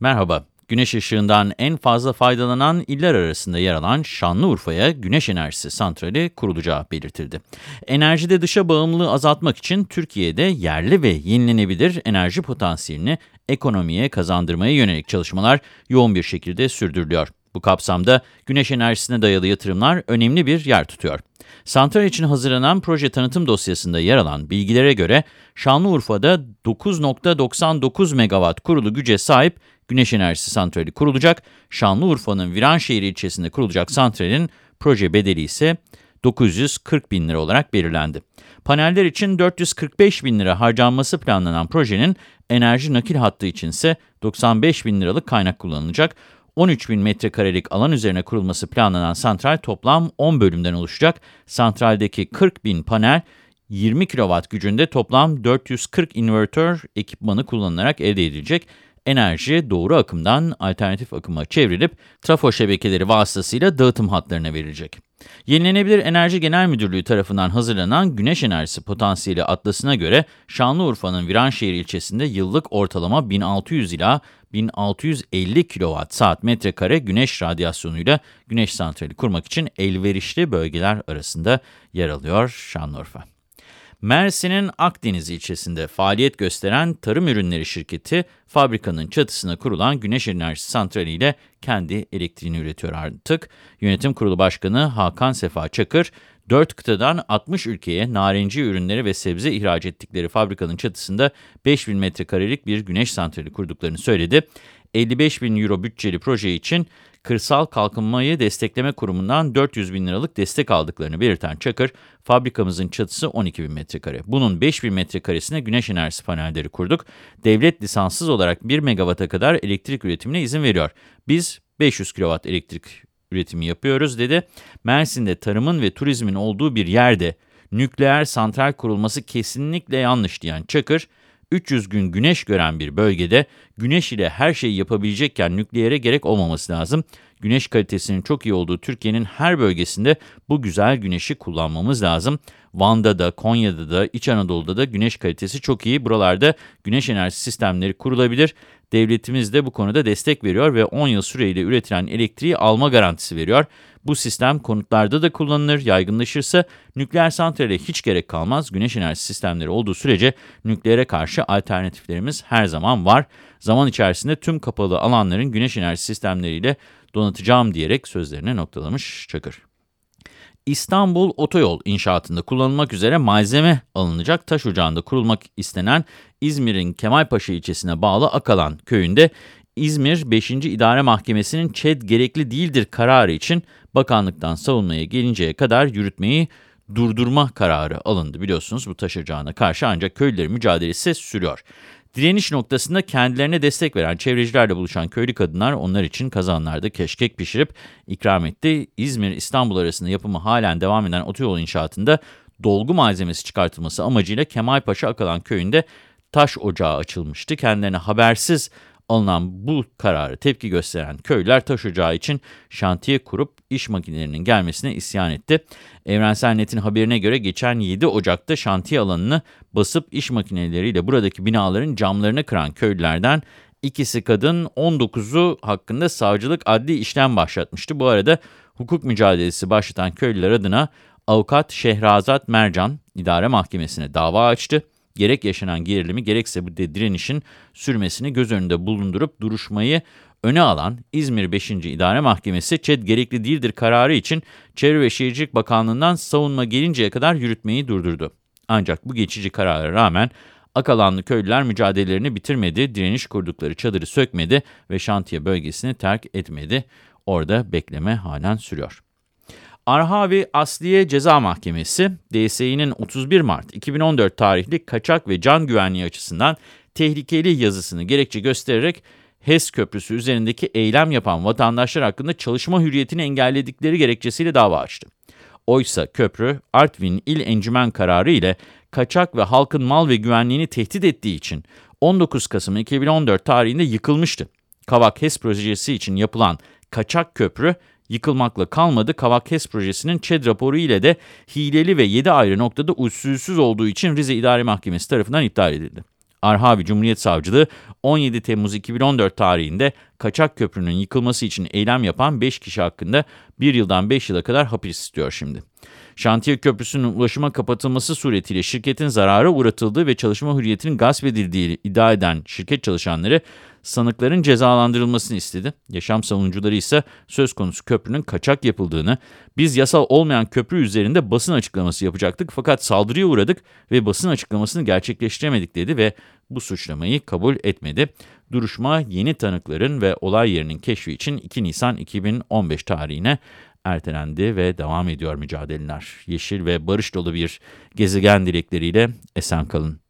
Merhaba. Güneş ışığından en fazla faydalanan iller arasında yer alan Şanlıurfa'ya güneş enerjisi santrali kurulacağı belirtildi. Enerjide dışa bağımlılığı azaltmak için Türkiye'de yerli ve yenilenebilir enerji potansiyelini ekonomiye kazandırmaya yönelik çalışmalar yoğun bir şekilde sürdürülüyor. Bu kapsamda güneş enerjisine dayalı yatırımlar önemli bir yer tutuyor. Santral için hazırlanan proje tanıtım dosyasında yer alan bilgilere göre Şanlıurfa'da 9.99 megawatt kurulu güce sahip güneş enerjisi santrali kurulacak. Şanlıurfa'nın Viranşehir ilçesinde kurulacak santralin proje bedeli ise 940 bin lira olarak belirlendi. Paneller için 445 bin lira harcanması planlanan projenin enerji nakil hattı için ise 95 bin liralık kaynak kullanılacak. 13 bin metrekarelik alan üzerine kurulması planlanan santral toplam 10 bölümden oluşacak. Santraldeki 40 bin panel 20 kW gücünde toplam 440 invertör ekipmanı kullanılarak elde edilecek. Enerji doğru akımdan alternatif akıma çevrilip trafo şebekeleri vasıtasıyla dağıtım hatlarına verilecek. Yenilenebilir Enerji Genel Müdürlüğü tarafından hazırlanan Güneş Enerjisi Potansiyeli Atlası'na göre Şanlıurfa'nın Viranşehir ilçesinde yıllık ortalama 1600 ila 1650 kWh saat metrekare güneş radyasyonuyla güneş santrali kurmak için elverişli bölgeler arasında yer alıyor Şanlıurfa. Mersin'in Akdeniz ilçesinde faaliyet gösteren Tarım Ürünleri Şirketi, fabrikanın çatısına kurulan güneş enerjisi santrali ile kendi elektriğini üretiyor artık. Yönetim Kurulu Başkanı Hakan Sefa Çakır, 4 kıtadan 60 ülkeye narenci ürünleri ve sebze ihraç ettikleri fabrikanın çatısında 5000 metrekarelik bir güneş santrali kurduklarını söyledi. 55 bin euro bütçeli proje için Kırsal Kalkınmayı Destekleme Kurumu'ndan 400 bin liralık destek aldıklarını belirten Çakır, fabrikamızın çatısı 12 bin metrekare. Bunun 5 bin metrekaresine güneş enerjisi panelleri kurduk. Devlet lisanssız olarak 1 megawata kadar elektrik üretimine izin veriyor. Biz 500 kilowatt elektrik üretimi yapıyoruz dedi. Mersin'de tarımın ve turizmin olduğu bir yerde nükleer santral kurulması kesinlikle yanlış diyen Çakır, 300 gün güneş gören bir bölgede güneş ile her şeyi yapabilecekken nükleere gerek olmaması lazım. Güneş kalitesinin çok iyi olduğu Türkiye'nin her bölgesinde bu güzel güneşi kullanmamız lazım. Van'da da, Konya'da da, İç Anadolu'da da güneş kalitesi çok iyi. Buralarda güneş enerji sistemleri kurulabilir. Devletimiz de bu konuda destek veriyor ve 10 yıl süreyle üretilen elektriği alma garantisi veriyor. Bu sistem konutlarda da kullanılır, yaygınlaşırsa nükleer santrale hiç gerek kalmaz. Güneş enerji sistemleri olduğu sürece nükleere karşı alternatiflerimiz her zaman var. Zaman içerisinde tüm kapalı alanların güneş enerji sistemleriyle donatacağım diyerek sözlerine noktalamış Çakır. İstanbul Otoyol inşaatında kullanılmak üzere malzeme alınacak taş ocağında kurulmak istenen İzmir'in Kemalpaşa ilçesine bağlı Akalan köyünde İzmir 5. İdare Mahkemesi'nin ÇED gerekli değildir kararı için bakanlıktan savunmaya gelinceye kadar yürütmeyi durdurma kararı alındı. Biliyorsunuz bu taş ocağına karşı ancak köylülerin mücadelesi sürüyor. Direniş noktasında kendilerine destek veren çevrecilerle buluşan köylü kadınlar onlar için kazanlarda keşkek pişirip ikram etti. İzmir-İstanbul arasında yapımı halen devam eden otoyol inşaatında dolgu malzemesi çıkartılması amacıyla Kemalpaşa Akalan köyünde taş ocağı açılmıştı. Kendilerine habersiz alınan bu kararı tepki gösteren köylüler taş ocağı için şantiye kurup iş makinelerinin gelmesine isyan etti. Evrensel Net'in haberine göre geçen 7 Ocak'ta şantiye alanını basıp iş makineleriyle buradaki binaların camlarını kıran köylülerden ikisi kadın 19'u hakkında savcılık adli işlem başlatmıştı. Bu arada hukuk mücadelesi başlatan köylüler adına avukat Şehrazat Mercan idare mahkemesine dava açtı gerek yaşanan gerilimi gerekse bu direnişin sürmesini göz önünde bulundurup duruşmayı öne alan İzmir 5. İdare Mahkemesi ÇED gerekli değildir kararı için Çevre ve Şehircilik Bakanlığı'ndan savunma gelinceye kadar yürütmeyi durdurdu. Ancak bu geçici karara rağmen Akalanlı köylüler mücadelelerini bitirmedi, direniş kurdukları çadırı sökmedi ve şantiye bölgesini terk etmedi. Orada bekleme halen sürüyor. Arhavi Asliye Ceza Mahkemesi, DSİ'nin 31 Mart 2014 tarihli kaçak ve can güvenliği açısından tehlikeli yazısını gerekçe göstererek HES Köprüsü üzerindeki eylem yapan vatandaşlar hakkında çalışma hürriyetini engelledikleri gerekçesiyle dava açtı. Oysa köprü Artvin İl Encümen kararı ile kaçak ve halkın mal ve güvenliğini tehdit ettiği için 19 Kasım 2014 tarihinde yıkılmıştı. Kavak HES projesi için yapılan kaçak köprü yıkılmakla kalmadı. Kavak HES projesinin ÇED raporu ile de hileli ve 7 ayrı noktada usulsüz olduğu için Rize İdare Mahkemesi tarafından iptal edildi. Arhavi Cumhuriyet Savcılığı 17 Temmuz 2014 tarihinde Kaçak Köprü'nün yıkılması için eylem yapan 5 kişi hakkında 1 yıldan 5 yıla kadar hapis istiyor şimdi. Şantiye Köprüsü'nün ulaşıma kapatılması suretiyle şirketin zarara uğratıldığı ve çalışma hürriyetinin gasp edildiği iddia eden şirket çalışanları sanıkların cezalandırılmasını istedi. Yaşam savunucuları ise söz konusu köprünün kaçak yapıldığını, biz yasal olmayan köprü üzerinde basın açıklaması yapacaktık fakat saldırıya uğradık ve basın açıklamasını gerçekleştiremedik dedi ve bu suçlamayı kabul etmedi. Duruşma yeni tanıkların ve olay yerinin keşfi için 2 Nisan 2015 tarihine ertelendi ve devam ediyor mücadeleler. Yeşil ve barış dolu bir gezegen dilekleriyle esen kalın.